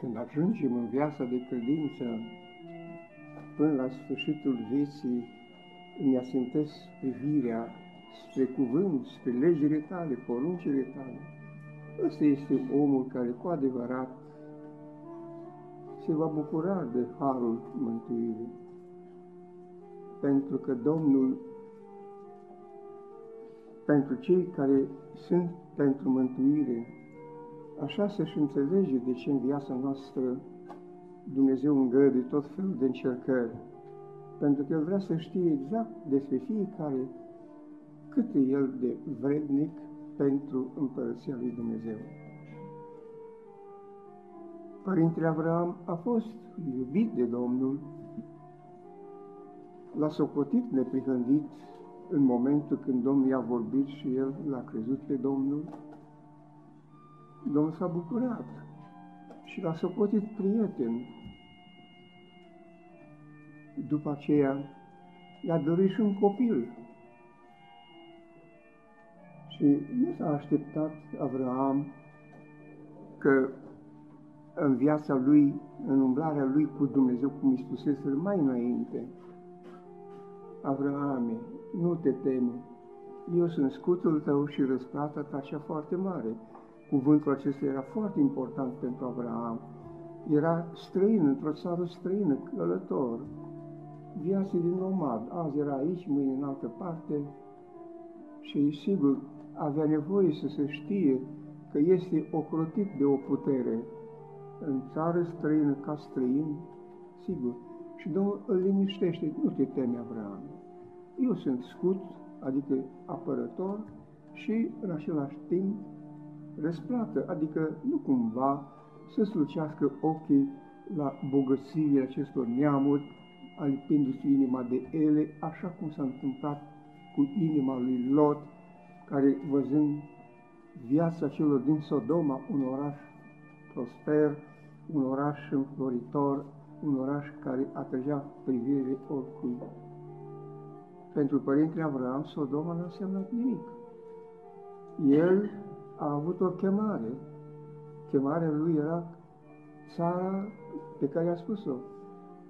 Când ajungem în viața de credință, până la sfârșitul vieții, îmi asintesc privirea spre cuvânt, spre legile tale, poruncile tale. Ăsta este omul care cu adevărat se va bucura de harul mântuirii. Pentru că Domnul, pentru cei care sunt pentru mântuire, așa să-și înțelege de ce în viața noastră Dumnezeu îngăduie tot felul de încercări, pentru că El vrea să știe exact despre fiecare cât e El de vrednic pentru împărăția lui Dumnezeu. Părintele Avram a fost iubit de Domnul, l-a socotit neprihăndit în momentul când Domnul i-a vorbit și el l-a crezut pe Domnul. Domnul s-a bucurat și l-a socotit prieten. După aceea i-a dorit și un copil. Și nu s-a așteptat Avram că în viața lui, în umblarea lui cu Dumnezeu, cum îi spusese mai înainte, Avraame, nu te teme, eu sunt scutul tău și răsplata ta cea foarte mare. Cuvântul acesta era foarte important pentru Abraham. Era străin, într-o țară străină, călător, viață din nomad. Azi era aici, mâine în altă parte și, sigur, avea nevoie să se știe că este ocrotit de o putere în țară străină ca străin, sigur. Și Domnul îl liniștește, nu te teme, Abraham. Eu sunt scut, adică apărător, și în același timp răsplată, adică nu cumva să slucească ochii la bogățiile acestor neamuri, alipindu-se inima de ele, așa cum s-a întâmplat cu inima lui Lot, care văzând viața celor din Sodoma, un oraș prosper, un oraș înfloritor, un oraș care atrăgea privire oricui. Pentru Părintele Avram, Sodoma nu înseamnă nimic. El a avut o chemare. Chemarea lui era țara pe care a spus-o.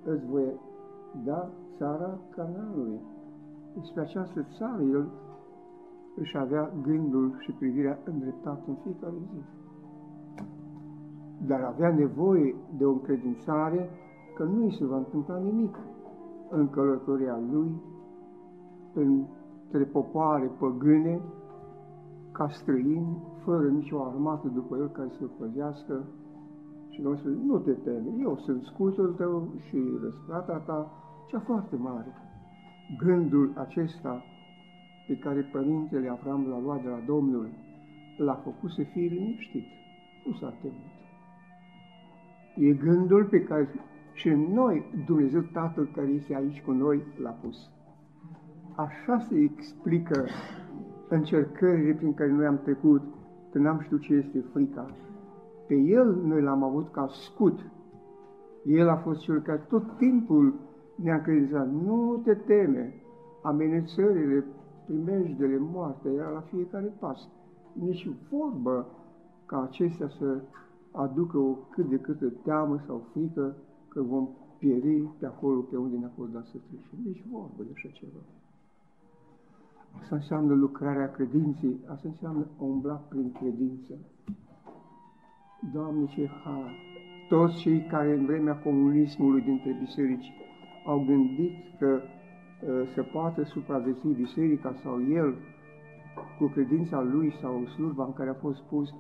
Îți voi da țara Canaanului. Despre această țară el își avea gândul și privirea îndreptată în fiecare zi dar avea nevoie de o încredințare că nu îi se va întâmpla nimic în călătoria lui, între popoare păgâne, ca străini, fără nicio armată după el care să-l păzească. Și Domnul spune, nu te teme, eu sunt scutul tău și răsplata ta, cea foarte mare. Gândul acesta pe care Părintele Avram l-a luat de la Domnul, l-a făcut să fie liniștit, nu s-a temut. E gândul pe care și noi, Dumnezeu Tatăl care este aici cu noi, l-a pus. Așa se explică încercările prin care noi am trecut, că n-am știut ce este frica. Pe El noi l-am avut ca scut. El a fost cel care tot timpul ne-a credințat, nu te teme, amenințările, primejdele, moartea, era la fiecare pas. Nici vorbă ca acestea să aducă o cât de câtă teamă sau frică că vom pieri pe acolo pe unde ne-a fost dat să trecem. Nici vorbă de așa ceva. Asta înseamnă lucrarea credinței, asta înseamnă a umbla prin credință. Doamne, ce har! Toți cei care în vremea comunismului dintre biserici au gândit că uh, se poate supraviețui biserica sau el cu credința lui sau slujba în care a fost pus,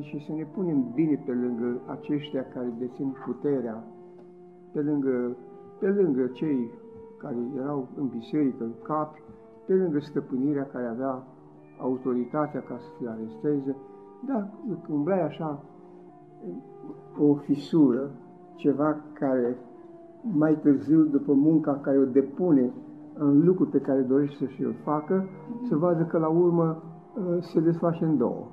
și să ne punem bine pe lângă aceștia care dețin puterea, pe lângă, pe lângă cei care erau în biserică, în capi, pe lângă stăpânirea care avea autoritatea ca să se aresteze, dar umblai așa o fisură, ceva care mai târziu, după munca care o depune în lucrul pe care dorește să și-l facă, să vadă că la urmă uh, se desface în două